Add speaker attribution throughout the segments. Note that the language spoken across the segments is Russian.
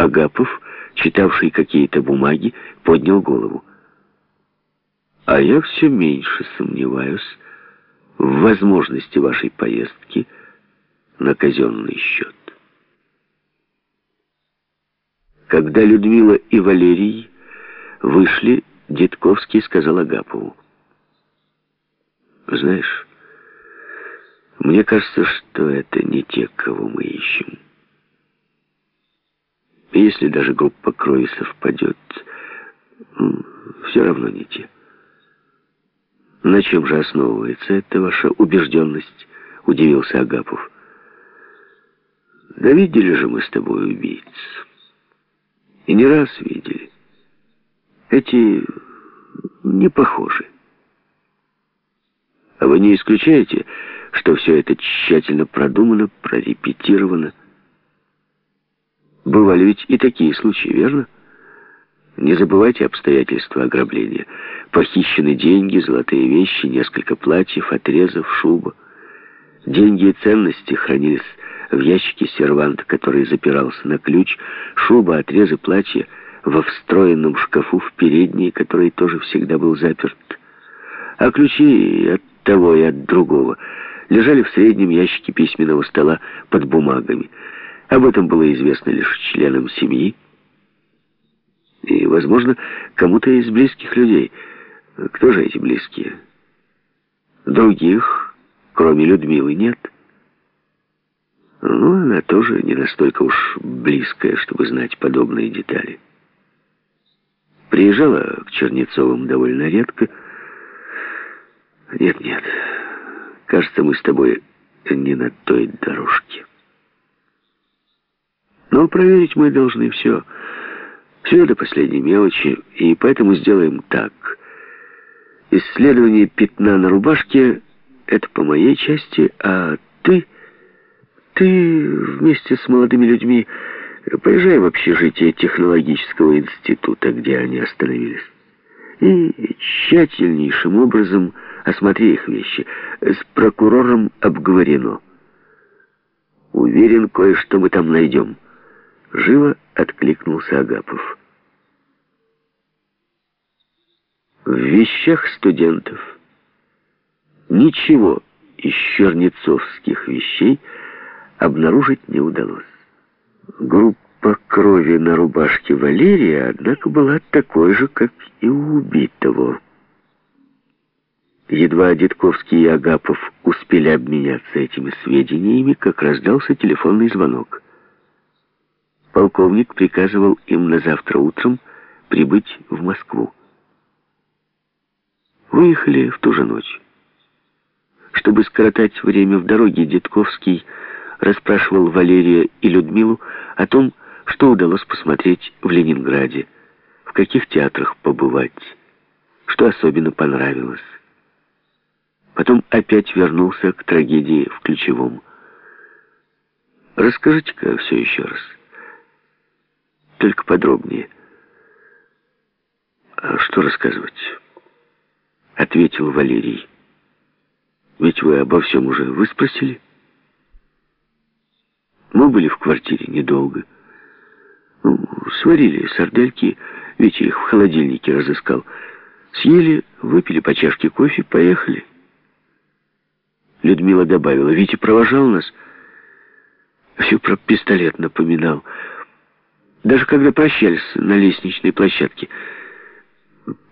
Speaker 1: Агапов, читавший какие-то бумаги, поднял голову. «А я все меньше сомневаюсь в возможности вашей поездки на казенный счет». Когда Людмила и Валерий вышли, Дедковский сказал Агапову. «Знаешь, мне кажется, что это не те, кого мы ищем. Если даже группа крови совпадет, все равно не те. На чем же основывается эта ваша убежденность?» — удивился Агапов. «Да видели же мы с тобой убийц». И не раз видели. Эти не похожи. А вы не исключаете, что все это тщательно продумано, прорепетировано? Бывали ведь и такие случаи, верно? Не забывайте обстоятельства ограбления. Похищены деньги, золотые вещи, несколько платьев, отрезов, шуба. Деньги и ценности хранились в ящике серванта, который запирался на ключ, шуба, отрезы, платья во встроенном шкафу в передней, который тоже всегда был заперт. А ключи от того и от другого лежали в среднем ящике письменного стола под бумагами. Об этом было известно лишь членам семьи и, возможно, кому-то из близких людей. Кто же эти близкие? Других, кроме Людмилы, нет. Ну, она тоже не настолько уж близкая, чтобы знать подобные детали. Приезжала к Чернецовым довольно редко. Нет-нет, кажется, мы с тобой не на той дорожке. Но проверить мы должны все. Все до последней мелочи, и поэтому сделаем так. Исследование пятна на рубашке — это по моей части, а ты... Ты вместе с молодыми людьми поезжай в общежитие технологического института, где они остановились. И тщательнейшим образом осмотри их вещи. С прокурором обговорено. Уверен, кое-что мы там найдем. Живо откликнулся Агапов. В вещах студентов ничего из чернецовских вещей обнаружить не удалось. Группа крови на рубашке Валерия, однако, была такой же, как и у убитого. Едва Дедковский и Агапов успели обменяться этими сведениями, как раздался телефонный звонок. Полковник приказывал им на завтра утром прибыть в Москву. Выехали в ту же ночь. Чтобы скоротать время в дороге, Дедковский расспрашивал Валерия и Людмилу о том, что удалось посмотреть в Ленинграде, в каких театрах побывать, что особенно понравилось. Потом опять вернулся к трагедии в Ключевом. Расскажите-ка все еще раз. Только подробнее. А что рассказывать? Ответил Валерий. Ведь вы обо всем уже выспросили? Мы были в квартире недолго. Ну, сварили сардельки, Витя их в холодильнике разыскал. Съели, выпили по чашке кофе, поехали. Людмила добавила, Витя провожал нас. Все про пистолет напоминал. Даже когда прощались на лестничной площадке.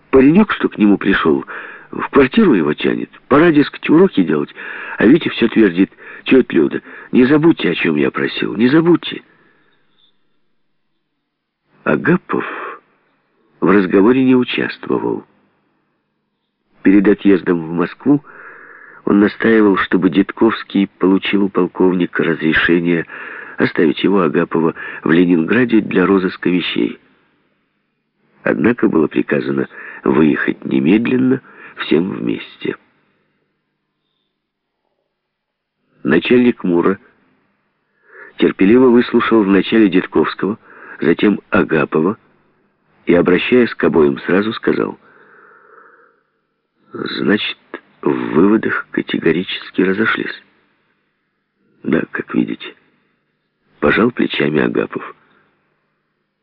Speaker 1: Паренек, что к нему пришел, в квартиру его тянет. Пора, дескать, уроки делать. А Витя все твердит, тетя Люда, не забудьте, о чем я просил, не забудьте. Агапов в разговоре не участвовал. Перед отъездом в Москву он настаивал, чтобы Дедковский получил у полковника разрешение оставить его, Агапова, в Ленинграде для розыска вещей. Однако было приказано выехать немедленно, всем вместе. Начальник Мура терпеливо выслушал вначале Дедковского, затем Агапова и, обращаясь к обоим сразу, сказал, «Значит, в выводах категорически разошлись». «Да, как видите». Пожал плечами Агапов.